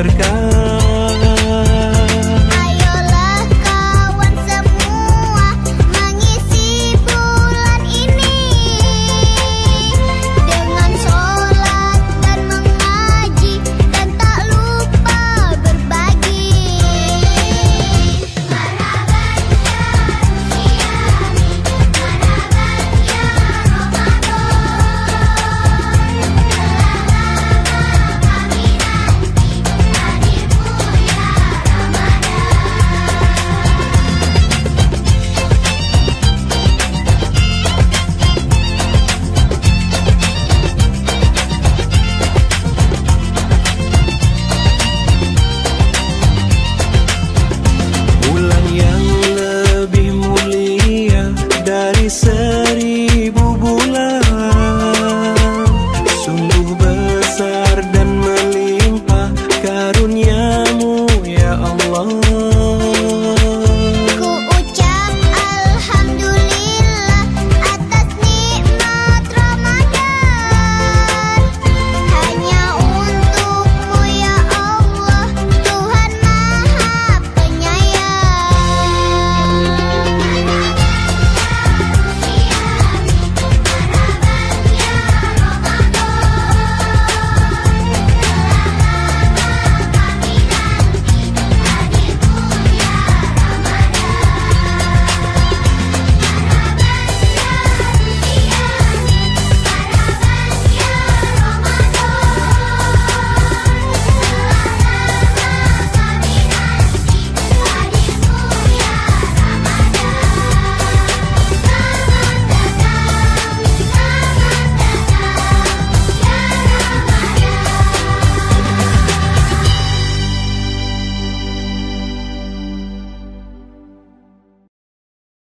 berkah